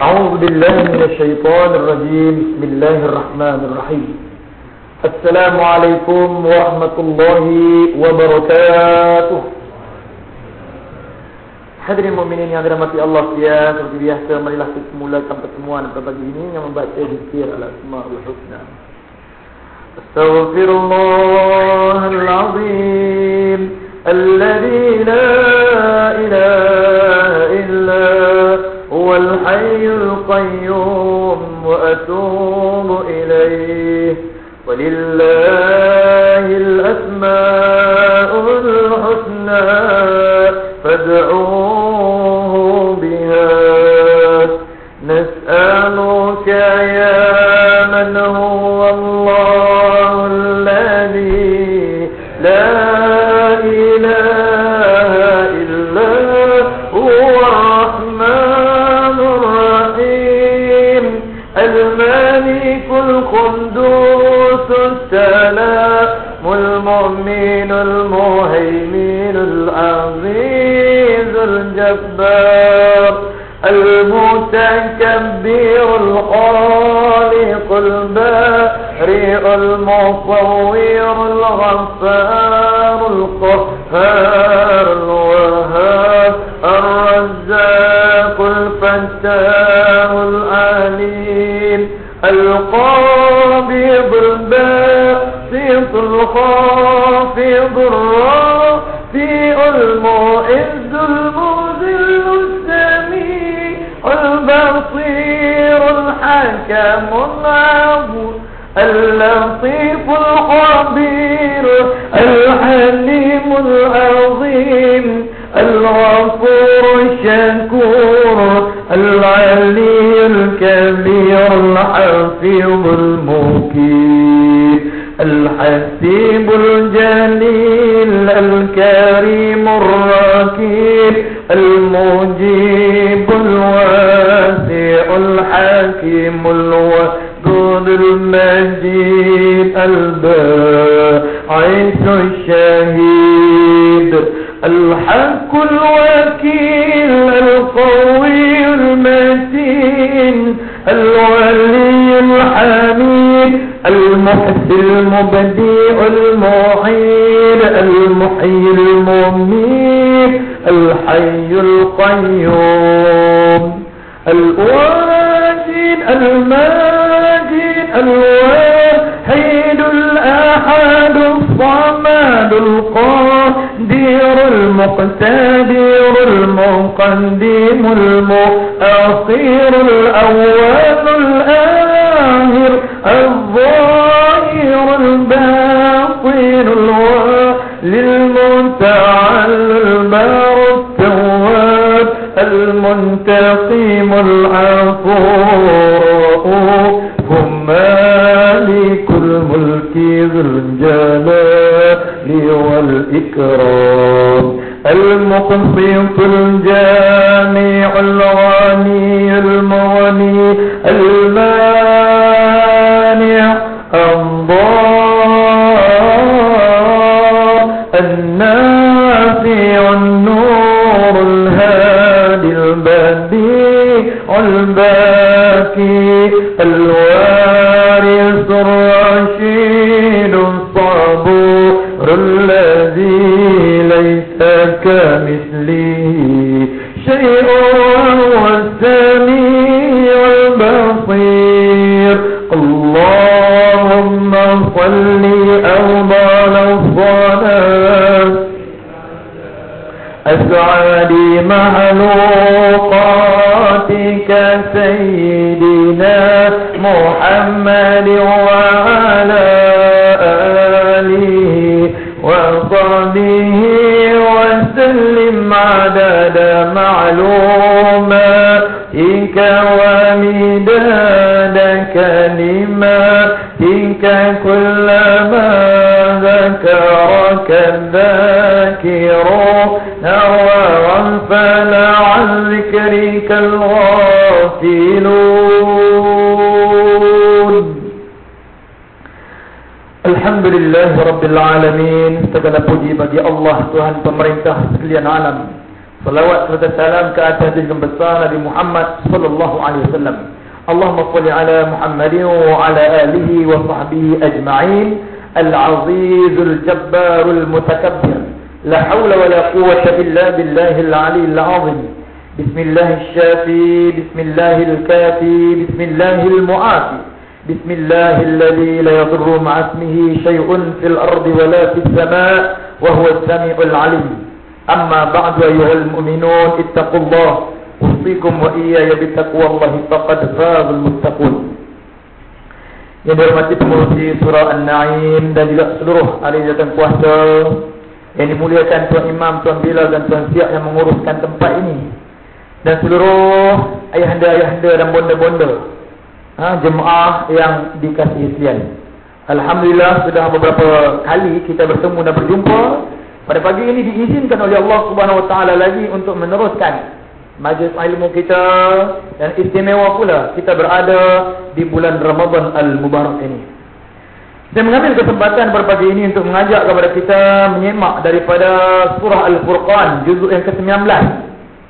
أعوذ بالله من الشيطان الرجيم بسم الله الرحمن الرحيم السلام عليكم ورحمة الله وبركاته Hadirin mukminin yang dirahmati Allah sekalian, seperti biasa marilah kita mulakan pertemuan pada pagi ini yang membaca zikir al-asmaul husna. Astaghfirullahal azim الذي لا إله إلا هو الحي القيوم وأتوب إليه. ولله المؤخر الأول الآخر الظاهر الباطن المتعال البار التواب المنتقم العفو مالك الملك ذو الجلال والإكرام المقسط الجامع الغني اللهم صل أفضل الصلاة أسعد مخلوقاتك سيدنا محمد وعلى آله وصحبه وسلم عدد معلوماتك ومداد كلماتك كلما ذكرك الذاكرون وغفل عن ذكرك الغافلون Alhamdulillah Rabbil Alamin Segala puji bagi Allah Tuhan pemerintah sekalian alam Salawat serta salam ke atas yang besar Nabi Muhammad Sallallahu Alaihi Wasallam اللهم صل على محمد وعلى آله وصحبه أجمعين. العزيز الجبار المتكبر. لا حول ولا قوة إلا بالله العلي العظيم. بسم الله الشافي بسم الله الكافي بسم الله المعافي. بسم الله الذي لا يضر مع اسمه شيء في الأرض ولا في السماء وهو السميع العليم. أما بعد أيها المؤمنون اتقوا الله. أوصيكم وإياي بتقوى الله فقد فاز المتقون Yang dihormati pengurusi surah An-Na'im dan juga seluruh ahli jatuh kuasa Yang dimuliakan Tuan Imam, Tuan Bilal dan Tuan Siak yang menguruskan tempat ini Dan seluruh ayahanda-ayahanda dan bonda-bonda ha, jemaah yang dikasihi sekalian. Alhamdulillah sudah beberapa kali kita bertemu dan berjumpa. Pada pagi ini diizinkan oleh Allah Subhanahu Wa Taala lagi untuk meneruskan majlis ilmu kita dan istimewa pula kita berada di bulan Ramadan Al-Mubarak ini. Saya mengambil kesempatan pagi ini untuk mengajak kepada kita menyemak daripada surah Al-Furqan juzuk yang ke-19.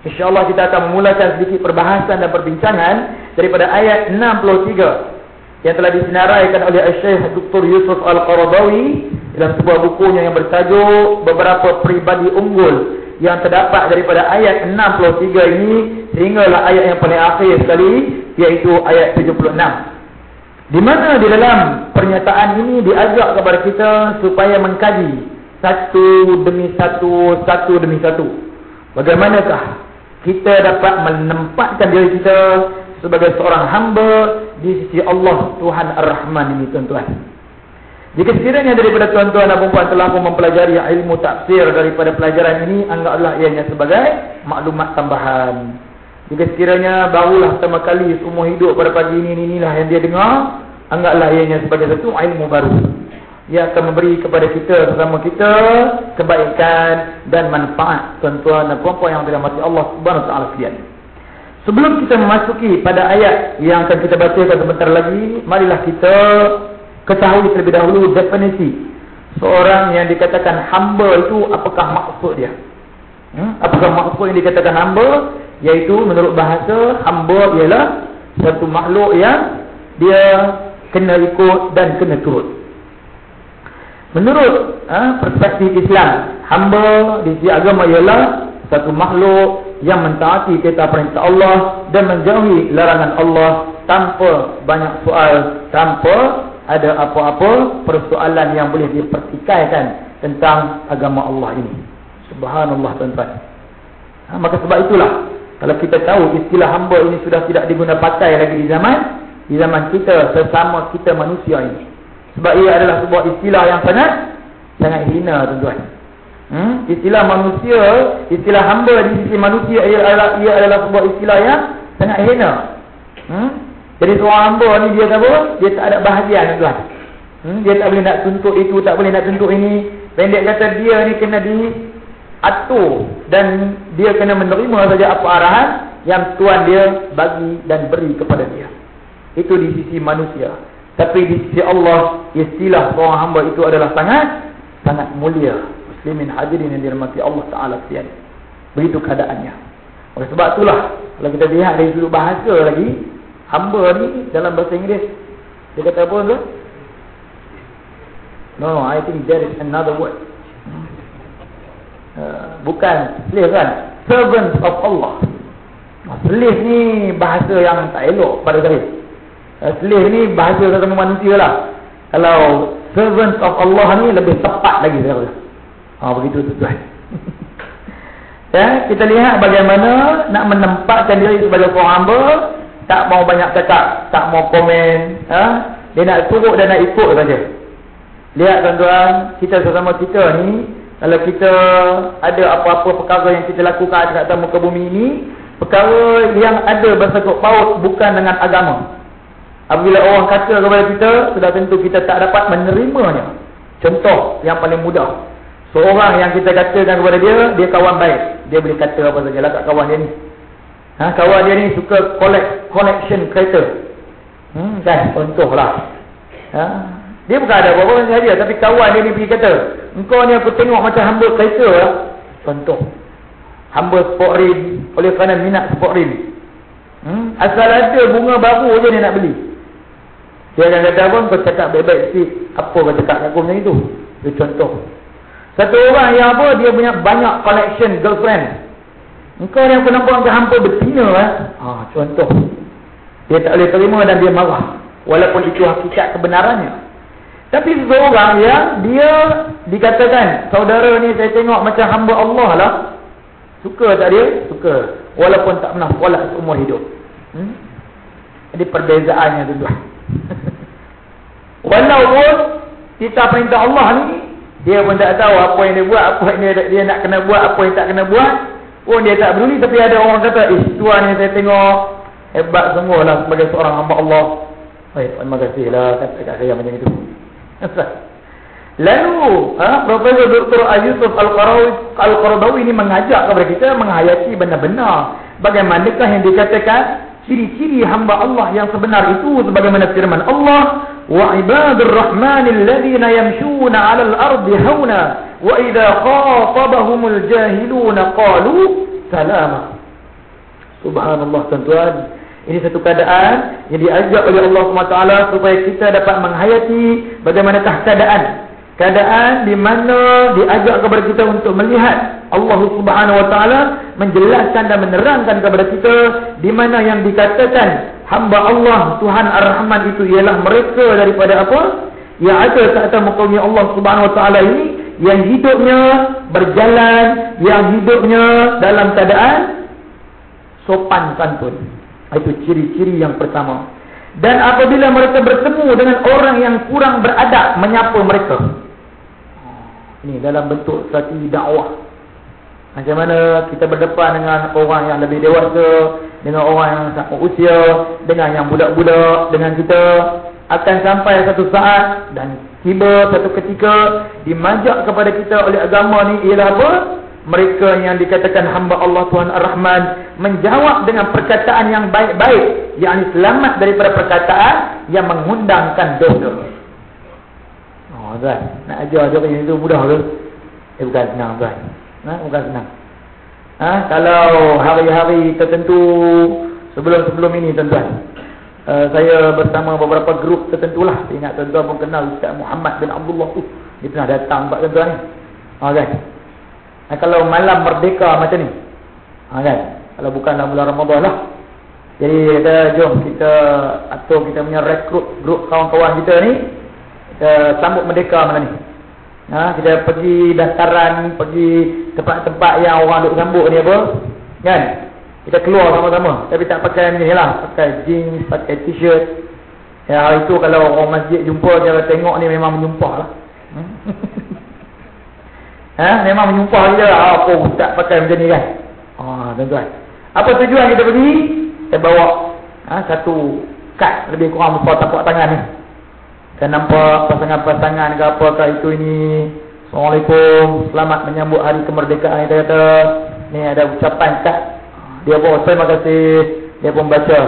InsyaAllah kita akan memulakan sedikit perbahasan dan perbincangan daripada ayat 63 yang telah disinaraikan oleh Syekh Dr. Yusuf Al-Qaradawi dalam sebuah bukunya yang bertajuk beberapa pribadi unggul yang terdapat daripada ayat 63 ini sehinggalah ayat yang paling akhir sekali iaitu ayat 76 di mana di dalam pernyataan ini diajak kepada kita supaya mengkaji satu demi satu, satu demi satu bagaimanakah kita dapat menempatkan diri kita sebagai seorang hamba di sisi Allah Tuhan Ar-Rahman ini tuan-tuan. Jika sekiranya daripada tuan-tuan dan puan telah pun mempelajari ilmu tafsir daripada pelajaran ini, anggaplah ianya sebagai maklumat tambahan. Jika sekiranya barulah pertama kali semua hidup pada pagi ini, inilah yang dia dengar, anggaplah ianya sebagai satu ilmu baru. Ia akan memberi kepada kita bersama kita kebaikan dan manfaat tuan-tuan dan puan-puan yang dirahmati Allah sekalian. Sebelum kita memasuki pada ayat yang akan kita bacakan sebentar lagi, marilah kita ketahui terlebih dahulu definisi seorang yang dikatakan hamba itu apakah maksud dia? Hmm? Apakah maksud yang dikatakan hamba? Yaitu menurut bahasa hamba ialah satu makhluk yang dia kena ikut dan kena turut. Menurut ha, perspektif Islam, hamba di sisi agama ialah satu makhluk yang mentaati kata perintah Allah dan menjauhi larangan Allah tanpa banyak soal, tanpa ada apa-apa persoalan yang boleh dipertikaikan tentang agama Allah ini. Subhanallah tuan-tuan. Ha, maka sebab itulah kalau kita tahu istilah hamba ini sudah tidak diguna pakai lagi di zaman di zaman kita sesama kita manusia ini. Sebab ia adalah sebuah istilah yang sangat sangat hina tuan-tuan. Hmm? Istilah manusia, istilah hamba di sisi manusia ia adalah, ia adalah sebuah istilah yang sangat hina. Hmm? Jadi seorang hamba ni dia apa? Dia tak ada bahagian tuan. Hmm? Dia tak boleh nak tuntut itu, tak boleh nak tuntut ini. Pendek kata dia ni kena di atur dan dia kena menerima saja apa arahan yang tuan dia bagi dan beri kepada dia. Itu di sisi manusia. Tapi di sisi Allah istilah seorang hamba itu adalah sangat sangat mulia. Muslimin hadirin yang dirahmati Allah Taala sekalian. Begitu keadaannya. Oleh sebab itulah kalau kita lihat dari sudut bahasa lagi hamba ni dalam bahasa Inggeris dia kata apa tu? No, I think there is another word. Uh, bukan slave kan? Servant of Allah. Slave ni bahasa yang tak elok pada saya. Eh, slave ni bahasa sesama manusia lah. Kalau servant of Allah ni lebih tepat lagi saya rasa. Ha, begitu tuan. ya, kita lihat bagaimana nak menempatkan diri sebagai seorang hamba. Tak mau banyak cakap. Tak mau komen. Ha? Dia nak turut dan nak ikut saja. Lihat tuan-tuan. Kita sesama kita ni. Kalau kita ada apa-apa perkara yang kita lakukan dekat muka bumi ini. Perkara yang ada bersangkut paut bukan dengan agama. Apabila orang kata kepada kita, sudah tentu kita tak dapat menerimanya. Contoh yang paling mudah. Seorang yang kita katakan kepada dia, dia kawan baik. Dia boleh kata apa saja lah kat kawan dia ni. Ha, kawan dia ni suka collect connection kereta. Hmm? Contoh lah. Ha, Dia bukan ada apa-apa saja. Tapi kawan dia ni pergi kata. Engkau ni aku tengok macam hamba kereta lah. Contoh. Hamba sport rim. Oleh kerana minat sport rim. Hmm? Asal ada bunga baru je dia nak beli. Dia akan kata apa? Kau cakap baik-baik sikit. Apa kau cakap aku macam itu? Itu contoh. Satu orang yang apa? Dia punya banyak collection girlfriend. Engkau ni aku nampak macam hampa betina lah. Ha, contoh. Dia tak boleh terima dan dia marah. Walaupun itu hakikat kebenarannya. Tapi seseorang yang dia dikatakan, saudara ni saya tengok macam hamba Allah lah. Suka tak dia? Suka. Walaupun tak pernah solat seumur hidup. Hmm? Jadi perbezaannya tu. Walaupun kita perintah Allah ni, dia pun tak tahu apa yang dia buat, apa yang dia, dia nak kena buat, apa yang tak kena buat. Pun dia tak peduli. Tapi ada orang kata, eh tuan ni saya tengok hebat semualah sebagai seorang hamba Allah. Baik, terima kasihlah kata kat saya macam itu. Lalu, ha, Profesor Dr. Ayusuf Al-Qaradawi ini mengajak kepada kita menghayati benar-benar bagaimanakah yang dikatakan ciri-ciri hamba Allah yang sebenar itu sebagaimana firman Allah wa ibadur rahmanil ladzina yamshuna 'alal ardi hauna wa idza khatabahumul jahiluna qalu salama subhanallah tuan-tuan ini satu keadaan yang diajak oleh Allah SWT supaya kita dapat menghayati bagaimanakah keadaan. Keadaan di mana diajak kepada kita untuk melihat Allah Subhanahu Wa Taala menjelaskan dan menerangkan kepada kita di mana yang dikatakan hamba Allah Tuhan Ar-Rahman itu ialah mereka daripada apa? Yang ada saat muka Allah Subhanahu Wa Taala ini yang hidupnya berjalan, yang hidupnya dalam keadaan sopan santun. Itu ciri-ciri yang pertama. Dan apabila mereka bertemu dengan orang yang kurang beradab, menyapa mereka. Ini dalam bentuk strategi dakwah. Macam mana kita berdepan dengan orang yang lebih dewasa, dengan orang yang sangat usia, dengan yang budak-budak, dengan kita. Akan sampai satu saat dan tiba satu ketika dimajak kepada kita oleh agama ni ialah apa? mereka yang dikatakan hamba Allah Tuhan Ar-Rahman menjawab dengan perkataan yang baik-baik yakni selamat daripada perkataan yang mengundangkan dosa. Oh tuan, nak ajar ajar ini itu mudah ke? Eh bukan senang tuan. Ha, bukan senang. Ha, kalau hari-hari tertentu sebelum-sebelum ini tuan-tuan. Uh, saya bersama beberapa grup tertentulah. Saya ingat tuan-tuan pun kenal Ustaz Muhammad bin Abdullah tu. Dia pernah datang buat tuan-tuan ni. Ha, okay. Ha, kalau malam merdeka macam ni. Ha, kan? Kalau bukan dalam bulan Ramadan lah. Jadi kita jom kita atur kita punya rekrut grup kawan-kawan kita ni. Kita sambut merdeka malam ni. Ha, kita pergi daftaran, pergi tempat-tempat yang orang duk sambut ni apa. Kan? Kita keluar sama-sama. Tapi tak pakai ni lah. Pakai jeans, pakai t-shirt. Ya, hari tu kalau orang masjid jumpa, dia tengok ni memang menyumpah lah. Hmm? Ha? Memang menyumpah dia ah, apa ustaz pakai macam ni kan. Ah, tuan-tuan. Apa tujuan kita pergi? Kita bawa ha, satu kad lebih kurang berapa tapak tangan ni. Kita nampak pasangan-pasangan ke apa ke itu ini. Assalamualaikum. Selamat menyambut hari kemerdekaan kita kata. Ni ada ucapan kad. Dia pun terima kasih. Dia pun baca.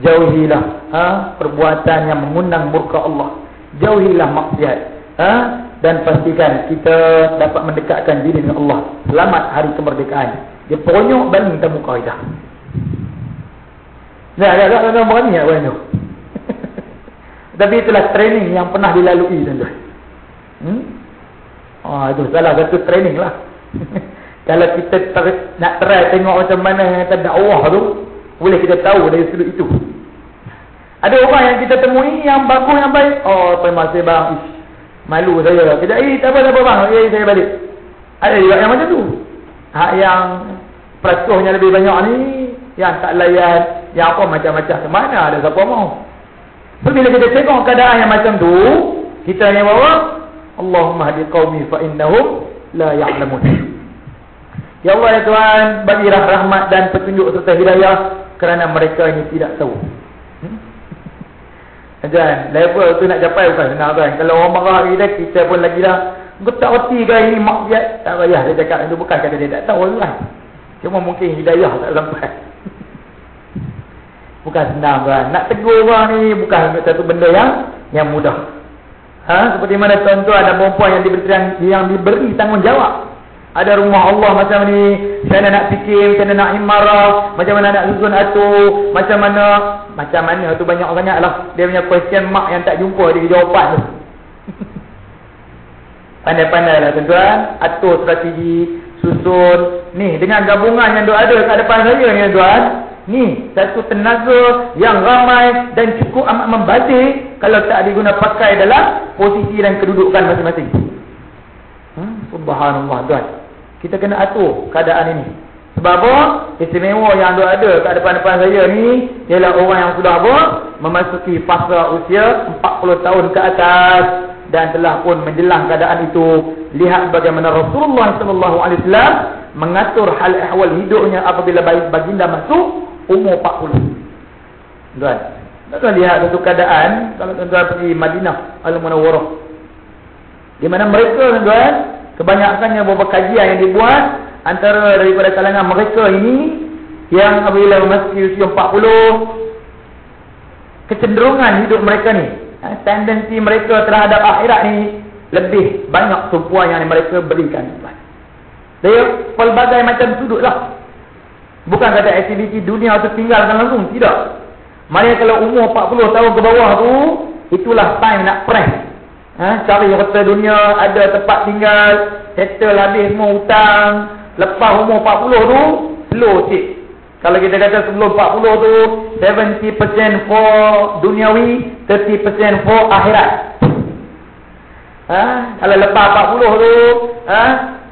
Jauhilah ha? perbuatan yang mengundang murka Allah. Jauhilah maksiat. Ha? dan pastikan kita dapat mendekatkan diri dengan Allah selamat hari kemerdekaan dia ponyok balik kita muka kita nah agak-agak tuan berani tak berani tapi itulah training yang pernah dilalui tuan-tuan hmm? oh, itu salah satu training lah kalau kita nak try tengok macam mana yang kita dakwah tu boleh kita tahu dari sudut itu ada orang yang kita temui yang bagus yang baik oh terima kasih bang Ish. Malu saya. Kejap, eh tak apa, tak apa bang. Eh, saya balik. Ada juga yang macam tu. Hak yang perakuhnya lebih banyak ni, yang tak layan, yang apa macam-macam. Mana ada siapa mau? So, bila kita tengok keadaan yang macam tu, kita ni bawa, Allahumma hadi qawmi fa'innahum la ya'lamun. Ya Allah ya Tuhan, bagilah rahmat dan petunjuk serta hidayah kerana mereka ini tidak tahu. Kan level tu nak capai bukan senang kan. Kalau orang marah kita kita pun lagi dah kau tak reti ke ini maksiat tak payah dia cakap itu bukan kata dia tak tahu kan. Cuma mungkin hidayah tak sampai. bukan senang kan. Nak tegur orang ni bukan satu benda yang yang mudah. Ha? Seperti mana tuan-tuan dan perempuan yang diberi, yang diberi tanggungjawab. Ada rumah Allah macam ni. Saya nak fikir, saya nak imarah. Macam mana nak susun atur. Macam mana. Macam mana tu banyak banyak lah. Dia punya question mark yang tak jumpa di jawapan tu. Pandai-pandai lah tuan-tuan. Atur strategi. Susun. Ni dengan gabungan yang ada kat depan saya ni tuan-tuan. Ni satu tenaga yang ramai dan cukup amat membazir. Kalau tak diguna pakai dalam posisi dan kedudukan masing-masing. Hmm? Subhanallah tuan. Kita kena atur keadaan ini. Sebab apa? Istimewa yang ada ada kat depan-depan saya ni ialah orang yang sudah apa? Memasuki fasa usia 40 tahun ke atas dan telah pun menjelang keadaan itu. Lihat bagaimana Rasulullah sallallahu alaihi wasallam mengatur hal ehwal hidupnya apabila baginda masuk umur 40. Tuan. Tuan lihat satu keadaan kalau tuan-tuan pergi Madinah Al-Munawwarah. Di mana mereka tuan Kebanyakannya beberapa kajian yang dibuat antara daripada kalangan mereka ini yang apabila memasuki usia 40 kecenderungan hidup mereka ni ha, tendensi mereka terhadap akhirat ni lebih banyak tumpuan yang mereka berikan dia pelbagai macam sudut lah bukan kata aktiviti dunia tu tinggalkan langsung tidak. Maknanya kalau umur 40 tahun ke bawah tu itulah time nak press Ha, cari harta dunia, ada tempat tinggal, settle habis semua hutang, lepas umur 40 tu, slow cik. Kalau kita kata sebelum 40 tu, 70% for duniawi, 30% for akhirat. Ha, kalau lepas 40 tu, ha,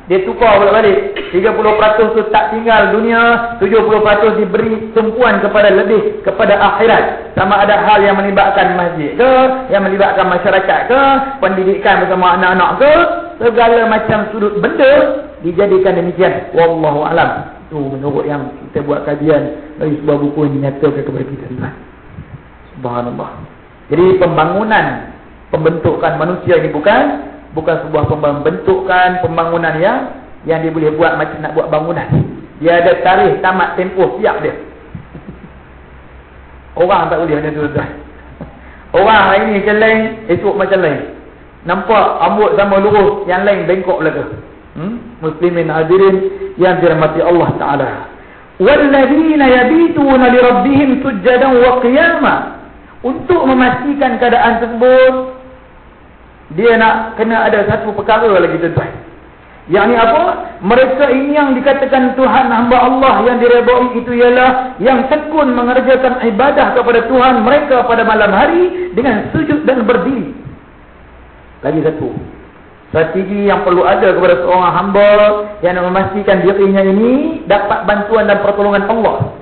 dia tukar balik-balik. 30% tu tak tinggal dunia 70% diberi tumpuan kepada lebih kepada akhirat. Sama ada hal yang melibatkan masjid ke yang melibatkan masyarakat ke pendidikan bersama anak-anak ke segala macam sudut benda dijadikan demikian. Wallahu alam. Tu menurut yang kita buat kajian dari sebuah buku yang dinyatakan kepada kita subhanallah. Jadi pembangunan pembentukan manusia ini bukan bukan sebuah pembentukan pembangunan yang yang dia boleh buat macam nak buat bangunan. Dia ada tarikh tamat tempoh siap dia. Orang tak boleh macam tu tuan. Orang hari ni macam lain, esok macam lain. Nampak rambut sama lurus, yang lain bengkok belaka. Hmm? Muslimin hadirin yang dirahmati Allah Taala. Walladzina yabituna li rabbihim sujadan wa qiyama. Untuk memastikan keadaan tersebut, dia nak kena ada satu perkara lagi tuan-tuan. Yang ni apa? Mereka ini yang dikatakan Tuhan hamba Allah yang direbai itu ialah yang tekun mengerjakan ibadah kepada Tuhan mereka pada malam hari dengan sujud dan berdiri. Lagi satu. Strategi yang perlu ada kepada seorang hamba yang nak memastikan dirinya ini dapat bantuan dan pertolongan Allah.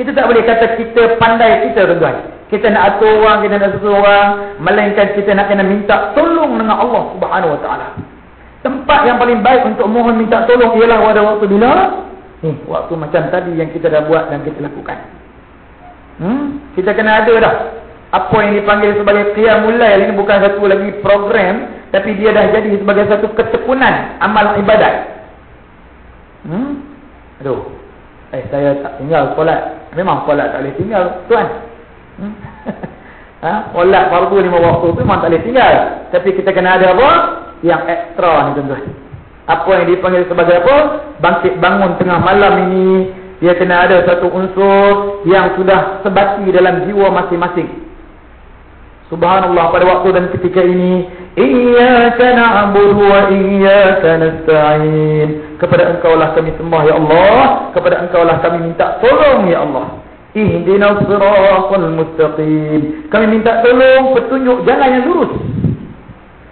Kita tak boleh kata kita pandai kita tuan-tuan. Kita nak atur orang, kita nak susun orang. Melainkan kita nak kena minta tolong dengan Allah subhanahu wa ta'ala. Tempat yang paling baik untuk mohon minta tolong ialah pada waktu bila? Ni, waktu macam tadi yang kita dah buat dan kita lakukan. Hmm? Kita kena ada dah. Apa yang dipanggil sebagai qiyamul lail ini bukan satu lagi program. Tapi dia dah jadi sebagai satu ketekunan amal ibadat. Hmm? Aduh. Eh, saya tak tinggal solat. Memang solat tak boleh tinggal. Tuan, Hmm? Ha? Olat fardu lima waktu tu memang tak boleh tinggal. Tapi kita kena ada apa? Yang ekstra ni tuan-tuan. Apa yang dipanggil sebagai apa? Bangkit bangun tengah malam ini. Dia kena ada satu unsur yang sudah sebati dalam jiwa masing-masing. Subhanallah pada waktu dan ketika ini. Iyaka na'budu wa iyaka nasta'in. Kepada engkau lah kami sembah ya Allah. Kepada engkau lah kami minta tolong ya Allah. Ihdinas siratal mustaqim. Kami minta tolong petunjuk jalan yang lurus.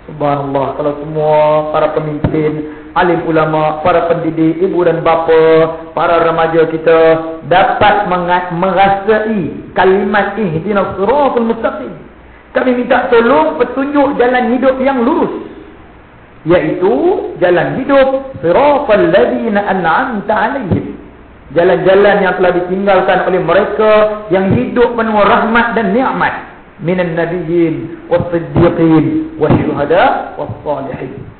Subhanallah kalau semua para pemimpin, alim ulama, para pendidik, ibu dan bapa, para remaja kita dapat mengasai kalimat ihdinas siratal mustaqim. Kami minta tolong petunjuk jalan hidup yang lurus. Yaitu jalan hidup siratal ladina an'amta 'alaihim jalan-jalan yang telah ditinggalkan oleh mereka yang hidup penuh rahmat dan nikmat minan nabiyyin was-siddiqin wasyuhada was-salihin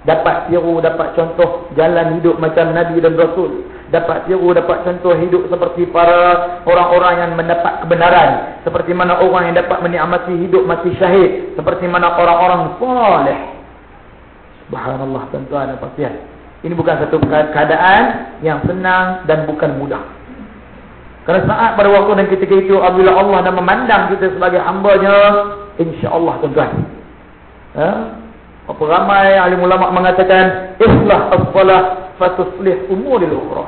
Dapat tiru, dapat contoh jalan hidup macam Nabi dan Rasul. Dapat tiru, dapat contoh hidup seperti para orang-orang yang mendapat kebenaran. Seperti mana orang yang dapat menikmati hidup mati syahid. Seperti mana orang-orang salih. Subhanallah tuan-tuan dan puan Ini bukan satu keadaan yang senang dan bukan mudah. Kerana saat pada waktu dan ketika itu apabila Allah dah memandang kita sebagai hamba-Nya, insya-Allah tuan-tuan. Ha? Apa ramai ahli ulama mengatakan islah as-salah fatuslih umuril ukhra.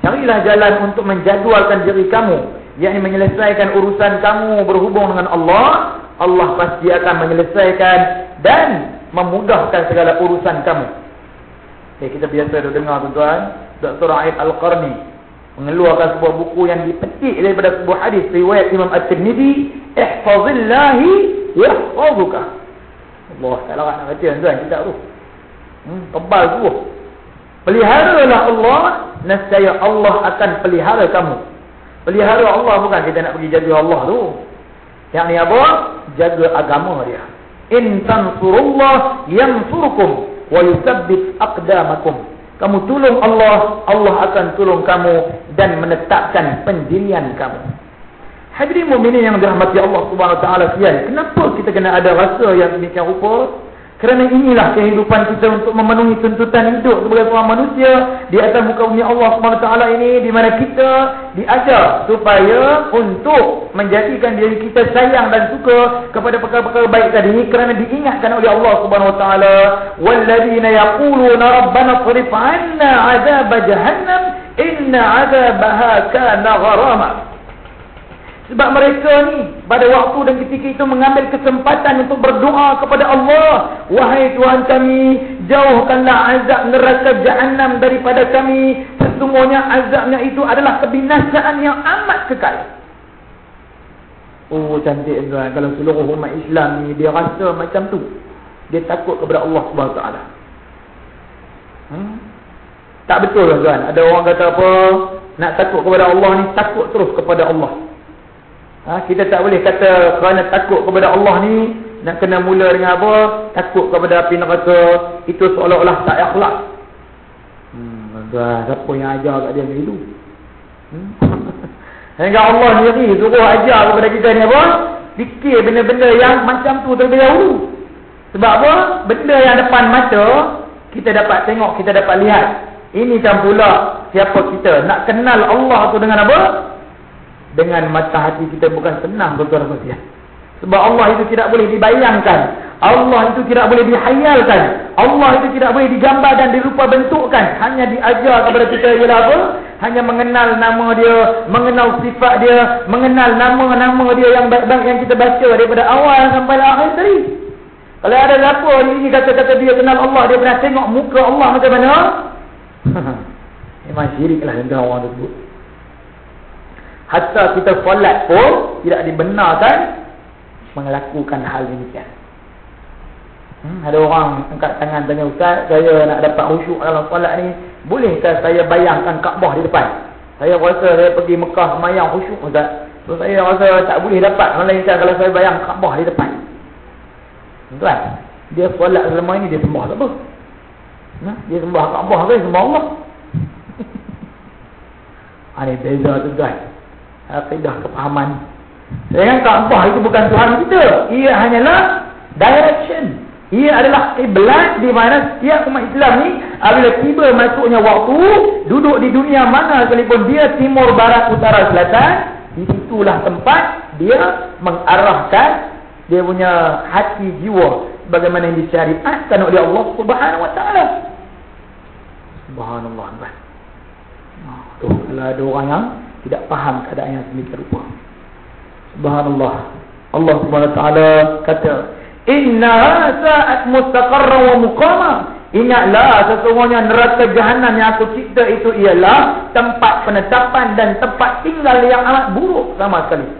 Carilah jalan untuk menjadualkan diri kamu, yakni menyelesaikan urusan kamu berhubung dengan Allah, Allah pasti akan menyelesaikan dan memudahkan segala urusan kamu. Okay, kita biasa dah dengar tuan-tuan, Dr. Aid Al-Qarni mengeluarkan sebuah buku yang dipetik daripada sebuah hadis riwayat Imam At-Tirmizi, "Ihfazillahi yahfazuka." Allah tak larat nak baca tuan kitab tu. Hmm, tebal tu. Peliharalah Allah, nescaya Allah akan pelihara kamu. Pelihara Allah bukan kita nak pergi jaga Allah tu. Yang ni apa? Jaga agama dia. In tansurullah yansurkum wa yuthabbit aqdamakum. Kamu tolong Allah, Allah akan tolong kamu dan menetapkan pendirian kamu. Hadirin mukminin yang dirahmati Allah Subhanahu taala kenapa kita kena ada rasa yang demikian rupa? Kerana inilah kehidupan kita untuk memenuhi tuntutan hidup sebagai seorang manusia di atas muka bumi Allah Subhanahu taala ini di mana kita diajar supaya untuk menjadikan diri kita sayang dan suka kepada perkara-perkara baik tadi kerana diingatkan oleh Allah Subhanahu taala walladzina yaquluna rabbana srif 'anna 'adzab jahannam inna 'adzabaha kana gharama sebab mereka ni pada waktu dan ketika itu mengambil kesempatan untuk berdoa kepada Allah. Wahai Tuhan kami, jauhkanlah azab neraka jahanam daripada kami. Sesungguhnya azabnya itu adalah kebinasaan yang amat kekal. Oh cantik tuan. Kalau seluruh umat Islam ni dia rasa macam tu. Dia takut kepada Allah SWT. Hmm? Tak betul tuan. Ada orang kata apa? Nak takut kepada Allah ni takut terus kepada Allah. Ha, kita tak boleh kata kerana takut kepada Allah ni nak kena mula dengan apa? Takut kepada api neraka itu seolah-olah tak ikhlas. Hmm, siapa yang ajar kat dia begitu? Hmm? Hingga Allah sendiri suruh ajar kepada kita ni apa? Fikir benda-benda yang macam tu terlebih dahulu. Sebab apa? Benda yang depan mata kita dapat tengok, kita dapat lihat. Ini kan pula siapa kita. Nak kenal Allah tu dengan apa? Dengan mata hati kita bukan senang dan puan Sebab Allah itu tidak boleh dibayangkan. Allah itu tidak boleh dihayalkan. Allah itu tidak boleh digambar dan dirupa bentukkan. Hanya diajar kepada kita ialah apa? Hanya mengenal nama dia, mengenal sifat dia, mengenal nama-nama dia yang baik-baik yang kita baca daripada awal sampai akhir tadi. Kalau ada siapa ini kata-kata dia kenal Allah, dia pernah tengok muka Allah macam mana? Memang syiriklah yang orang tersebut. Hatta kita solat pun tidak dibenarkan melakukan hal demikian. Hmm, ada orang angkat tangan tanya ustaz, saya nak dapat khusyuk dalam solat ni, bolehkah saya bayangkan Kaabah di depan? Saya rasa saya pergi Mekah semayang khusyuk ustaz. So, saya rasa tak boleh dapat melainkan kalau saya bayang Kaabah di depan. Tuan, dia solat selama ini dia sembah apa? Nah, dia sembah Kaabah ke sembah Allah? Ini beza tu tuan akidah kepahaman. Dengan Kaabah itu bukan Tuhan kita. Ia hanyalah direction. Ia adalah iblat di mana setiap umat Islam ni apabila tiba masuknya waktu duduk di dunia mana sekalipun dia timur barat utara selatan di situlah tempat dia mengarahkan dia punya hati jiwa bagaimana yang disyariatkan oleh Allah Subhanahu wa taala. Subhanallah. Nah, tu kalau ada orang yang tidak paham keadaan yang sedemikian rupa. Subhanallah. Allah Subhanahu taala kata, "Inna sa'at mustaqarra wa muqama." Ingatlah sesungguhnya neraka jahanam yang aku cipta itu ialah tempat penetapan dan tempat tinggal yang amat buruk sama sekali.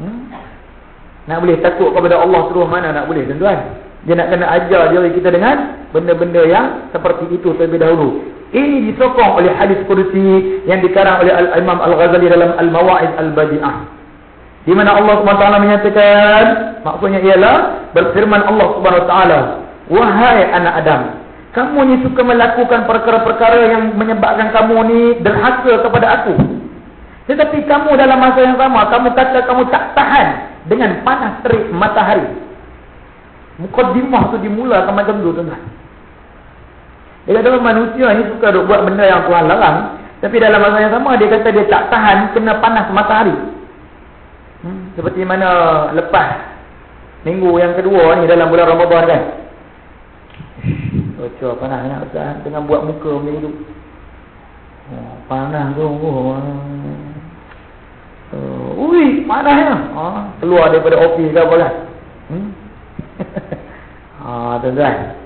Hmm? Nak boleh takut kepada Allah terus mana nak boleh tuan-tuan? Dia nak kena ajar diri kita dengan benda-benda yang seperti itu terlebih dahulu. Ini disokong oleh hadis kursi yang dikarang oleh Al Imam Al-Ghazali dalam Al-Mawa'id Al-Badi'ah. Di mana Allah SWT menyatakan, maksudnya ialah berfirman Allah SWT, Wahai anak Adam. Kamu ni suka melakukan perkara-perkara yang menyebabkan kamu ni derhaka kepada aku. Tetapi kamu dalam masa yang sama, kamu kata kamu tak tahan dengan panas terik matahari. Mukaddimah tu dimulakan macam tu tuan-tuan. Dia kata manusia ni suka duk buat benda yang Tuhan larang. Tapi dalam masa yang sama dia kata dia tak tahan kena panas matahari. Hmm, seperti mana lepas minggu yang kedua ni dalam bulan Ramadan kan. Baca panas nak tahan dengan buat muka macam tu. Oh, panas tu. Oh. Uh, ui, panasnya. Ha, keluar daripada ofis ke apa kan. Hmm? ha, tuan-tuan.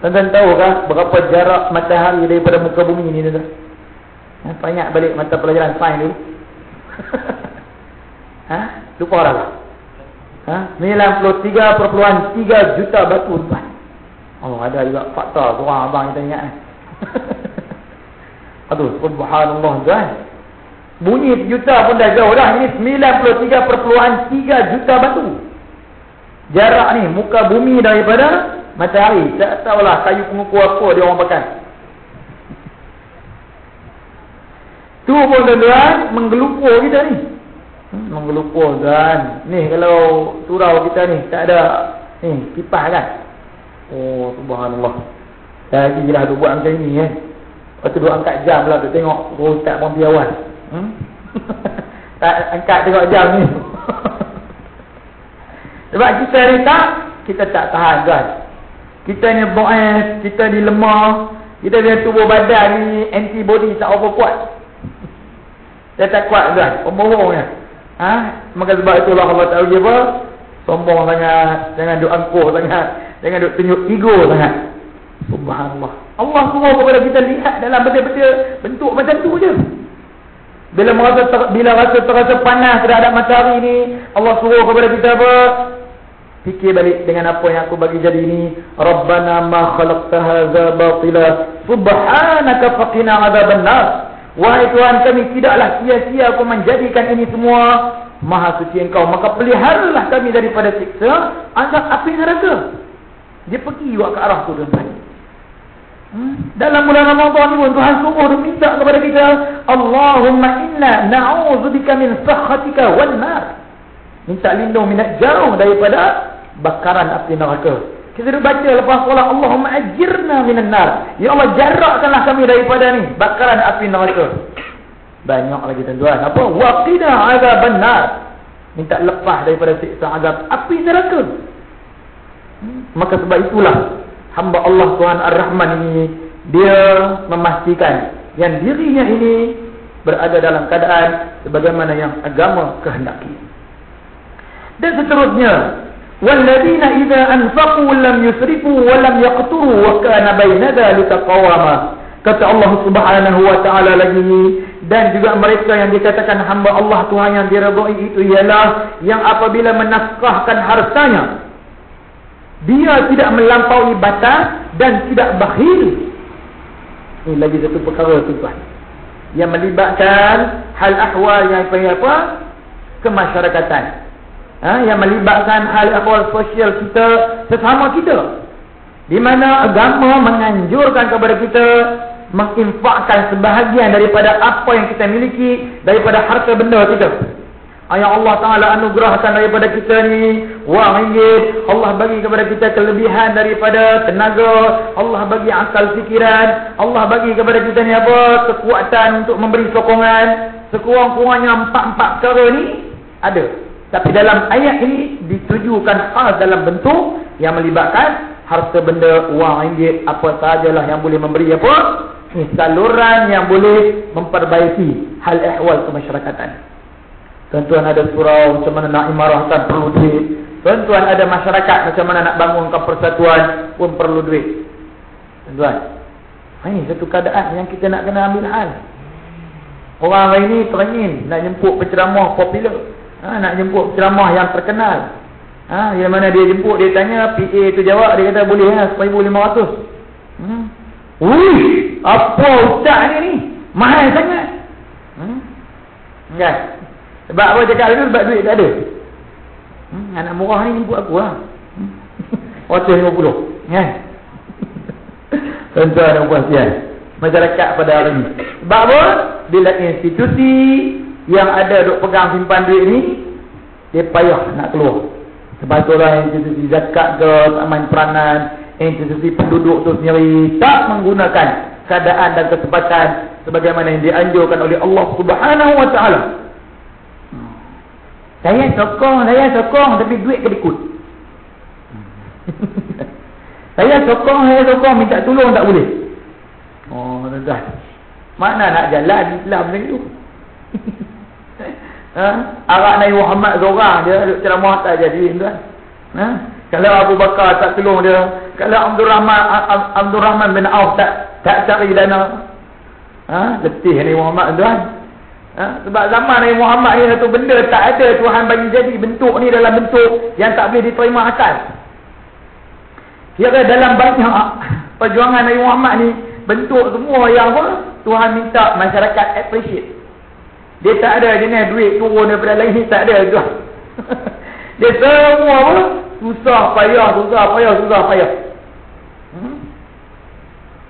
Tuan-tuan tahukah berapa jarak matahari daripada muka bumi ni tuan-tuan? Ha, banyak balik mata pelajaran sains dulu. ha? Lupa orang. Ha? 93.3 juta batu tuan. Oh, ada juga fakta kurang abang kita ingat. Aduh, subhanallah tuan. Bunyi juta pun dah jauh dah. Ini 93.3 juta batu. Jarak ni muka bumi daripada matahari. Tak tahulah kayu pengukur apa dia orang pakai. Tu pun tuan-tuan menggelupur kita ni. Hmm, menggelupur kan. Ni kalau surau kita ni tak ada ni kipas kan. Oh subhanallah. Lagi lah tu buat macam ni kan. Lepas tu duk angkat jam lah tu tengok oh, tak pun biawan. Hmm? tak angkat tengok jam ni. Sebab kita ni tak, kita tak tahan kan. Kita ni boes, kita ni lemah, kita ni tubuh badan ni antibody tak apa kuat. Dia tak kuat kan, pembohong kan. Ha? Maka sebab itulah Allah tahu dia apa? Sombong sangat, jangan duk angkuh sangat, jangan duk tunjuk ego sangat. Subhanallah. Allah suruh kepada kita lihat dalam betul-betul bentuk macam tu je. Bila merasa ter, bila rasa terasa panas terhadap matahari ni, Allah suruh kepada kita apa? Fikir balik dengan apa yang aku bagi jadi ini. Rabbana ma khalaqta hadza batila. Subhanaka faqina adzaban nar. Wahai Tuhan kami tidaklah sia-sia aku menjadikan ini semua maha suci engkau. Maka peliharalah kami daripada siksa azab api neraka. Dia pergi juga ke arah tu Hmm? Dalam bulan Ramadan pun Tuhan suruh dia minta kepada kita Allahumma inna na'udzubika min sakhatika wan nar minta lindung minat jauh daripada bakaran api neraka. Kita dah baca lepas solat Allahumma ajirna minan nar. Ya Allah jarakkanlah kami daripada ni bakaran api neraka. Banyak lagi tuan-tuan. Apa? Waqina azaban nar. Minta lepas daripada siksa azab api neraka. Maka sebab itulah hamba Allah Tuhan Ar-Rahman ini dia memastikan yang dirinya ini berada dalam keadaan sebagaimana yang agama kehendaki. Dan seterusnya, anfaqu lam yusrifu wa lam yaqturu wa kana baina dhalika qawama. Kata Allah Subhanahu wa taala lagi dan juga mereka yang dikatakan hamba Allah Tuhan yang diredai itu ialah yang apabila menafkahkan hartanya dia tidak melampaui batas dan tidak bakhil. Ini lagi satu perkara tuan. Yang melibatkan hal ahwal yang apa? Kemasyarakatan ha, yang melibatkan hal ehwal sosial kita sesama kita. Di mana agama menganjurkan kepada kita menginfakkan sebahagian daripada apa yang kita miliki daripada harta benda kita. Ayat Allah Taala anugerahkan daripada kita ni wang ringgit, Allah bagi kepada kita kelebihan daripada tenaga, Allah bagi akal fikiran, Allah bagi kepada kita ni apa? kekuatan untuk memberi sokongan. Sekurang-kurangnya empat-empat perkara ni ada tapi dalam ayat ini ditujukan khas dalam bentuk yang melibatkan harta benda, wang ringgit, apa sahajalah yang boleh memberi apa? Ini saluran yang boleh memperbaiki hal ehwal kemasyarakatan. Tuan-tuan ada surau macam mana nak imarahkan perlu duit. Tuan-tuan ada masyarakat macam mana nak bangunkan persatuan pun perlu duit. Tuan-tuan. Ini satu keadaan yang kita nak kena ambil hal. Orang hari ini teringin nak jemput penceramah popular ha, nak jemput ceramah yang terkenal ha, yang mana dia jemput dia tanya PA tu jawab dia kata boleh ha, 1500 hmm. Wih, apa ustaz ni ni mahal sangat hmm. kan sebab apa cakap dulu sebab duit tak ada hmm. anak murah ni jemput aku lah hmm. 150. Kan? Tuan-tuan dan puan Masyarakat pada hari ini. Sebab apa? Bila institusi yang ada duk pegang simpan duit ni, dia payah nak keluar. Sebab tu lah institusi zakat ke, taman peranan, institusi penduduk tu sendiri tak menggunakan keadaan dan kesempatan sebagaimana yang dianjurkan oleh Allah Subhanahu Wa Taala. Saya sokong, saya sokong tapi duit kedekut. saya sokong, saya sokong minta tolong tak boleh. Oh, dah. Mana nak jalan Islam ni tu? ha? Arak Nabi Muhammad seorang dia ceramah tak jadi tuan. Ha? Kalau Abu Bakar tak tolong dia, kalau Abdul Rahman Abdul Rahman bin Auf tak tak cari dana. Ha? Letih Nabi Muhammad tuan. Ha? Sebab zaman Nabi Muhammad ni satu benda tak ada Tuhan bagi jadi bentuk ni dalam bentuk yang tak boleh diterima akal. Kira dalam banyak perjuangan Nabi Muhammad ni bentuk semua yang apa Tuhan minta masyarakat appreciate. Dia tak ada jenis duit turun daripada langit tak ada tuan. Dia semua apa susah payah susah payah susah payah. Hmm?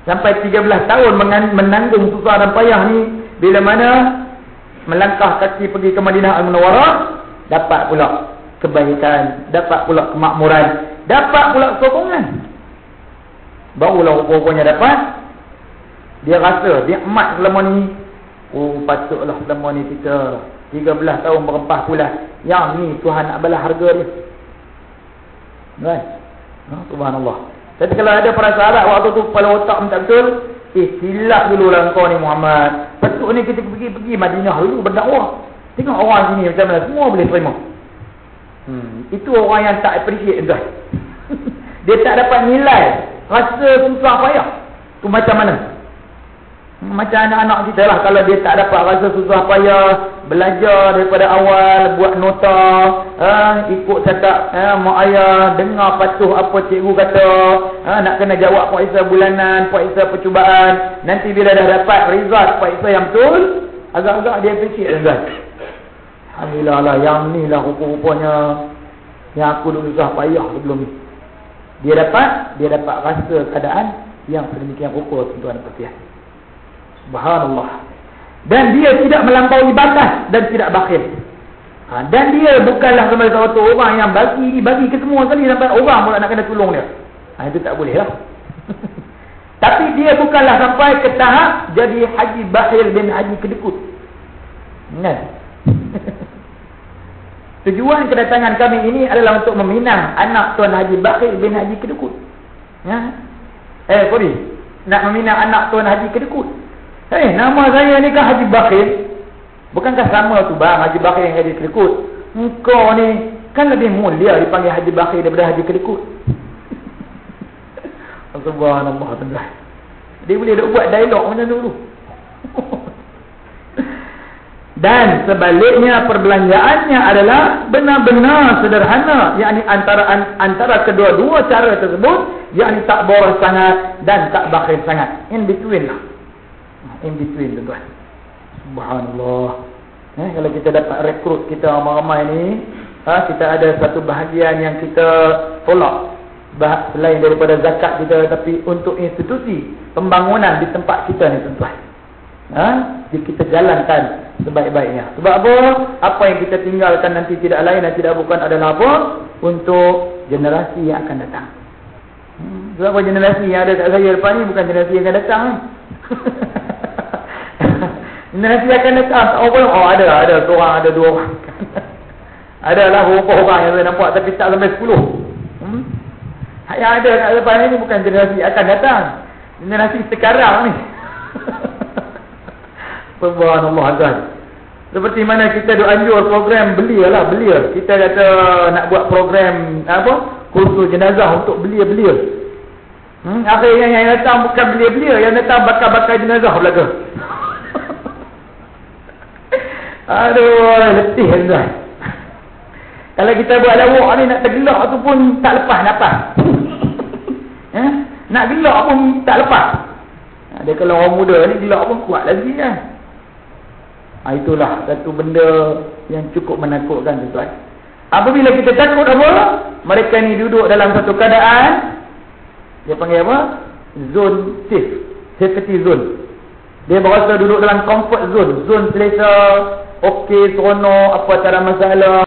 Sampai 13 tahun menanggung susah dan payah ni bila mana melangkah kaki pergi ke Madinah Al-Munawwarah dapat pula kebaikan, dapat pula kemakmuran, dapat pula sokongan. Barulah rupanya dapat dia rasa dia emat selama ni oh patutlah selama ni kita 13 tahun berempah pula yang ni Tuhan nak balas harga dia. Kan? Ha, subhanallah. Tapi kalau ada para sahabat waktu tu kepala otak minta betul, Eh silap dulu lah kau ni Muhammad Patut ni kita pergi-pergi Madinah dulu berdakwah Tengok orang sini macam mana Semua boleh terima hmm. Itu orang yang tak appreciate dah. Dia tak dapat nilai Rasa susah payah Itu macam mana macam anak-anak kita lah Kalau dia tak dapat rasa susah payah Belajar daripada awal Buat nota ha, Ikut cakap ha, Mak ayah Dengar patuh apa cikgu kata ha, Nak kena jawab Pak Isa bulanan Pak Isa percubaan. Nanti bila dah dapat result Pak Isa yang betul Agak-agak dia appreciate kan Alhamdulillah lah Yang ni lah rupa-rupanya Yang aku dulu susah payah sebelum ni. Dia dapat Dia dapat rasa keadaan Yang sedemikian rupa Tuan-tuan perhatian Subhanallah. Dan dia tidak melampaui batas dan tidak bakhil. Ha, dan dia bukanlah sebagai satu orang yang bagi bagi ke semua sekali sampai orang pula nak kena tolong dia. Ha, itu tak boleh lah. Tapi dia bukanlah sampai ke tahap jadi haji bakhil bin haji kedekut. Kan? Tujuan kedatangan kami ini adalah untuk meminang anak Tuan Haji Bakhil bin Haji Kedekut. Ya? Eh, Kori. Nak meminang anak Tuan Haji Kedekut. Eh, nama saya ni kan Haji Bakir. Bukankah sama tu bang Haji Bakir yang Haji Kelikut? Engkau ni kan lebih mulia dipanggil Haji Bakir daripada Haji Kelikut. Subhanallah tuan Dia boleh duk buat dialog macam dulu. Dan sebaliknya perbelanjaannya adalah benar-benar sederhana. Yang antara antara kedua-dua cara tersebut. Yang tak boros sangat dan tak bakir sangat. In between lah in between tuan-tuan. Subhanallah. Eh, kalau kita dapat rekrut kita ramai-ramai ni, ha, kita ada satu bahagian yang kita tolak. Bah, selain daripada zakat kita, tapi untuk institusi pembangunan di tempat kita ni tuan-tuan. Ha, kita jalankan sebaik-baiknya. Sebab apa? Apa yang kita tinggalkan nanti tidak lain dan tidak bukan adalah apa? Untuk generasi yang akan datang. Hmm, sebab apa generasi yang ada kat saya depan ni bukan generasi yang akan datang. Nanti akan datang Oh, oh ada, ada seorang, ada dua orang. ada lah beberapa orang yang saya nampak tapi tak sampai sepuluh. Hmm? Yang ada kat depan ni bukan generasi akan datang. Generasi sekarang ni. Subhanallah azan. Seperti mana kita doa anjur program belia lah, belia. Kita kata nak buat program apa? Kursus jenazah untuk belia-belia. Hmm? Akhirnya yang datang bukan belia-belia, yang datang bakar-bakar jenazah belakang. Aduh, letih tuan. Kalau kita buat lawak ni nak tergelak tu pun tak lepas nafas. eh? Nak gelak pun tak lepas. Ada kalau orang muda ni gelak pun kuat lagi kan. Ha, itulah satu benda yang cukup menakutkan tuan. Apabila kita takut apa? Mereka ni duduk dalam satu keadaan dia panggil apa? Zone safe. Safety zone. Dia berasa duduk dalam comfort zone. Zone selesa. Okey, seronok. Apa cara masalah.